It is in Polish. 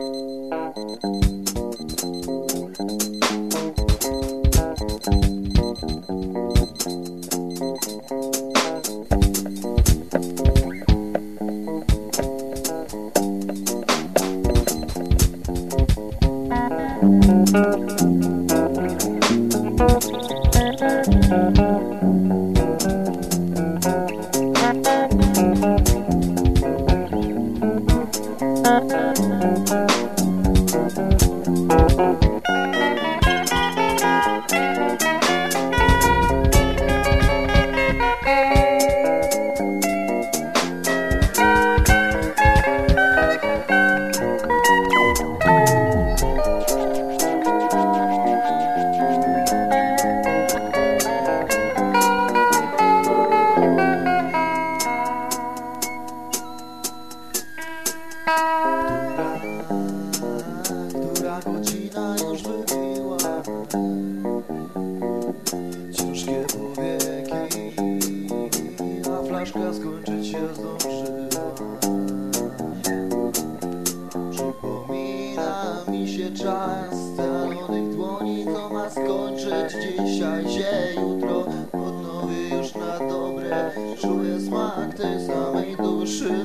Thank you. Która godzina już wybiła Ciężkie powieki. A flaszka skończyć się zdążyła. Przypomina mi się czas Stalonych dłoni Co ma skończyć dzisiaj się jutro. Odnowię już na dobre Czuję smak tej samej duszy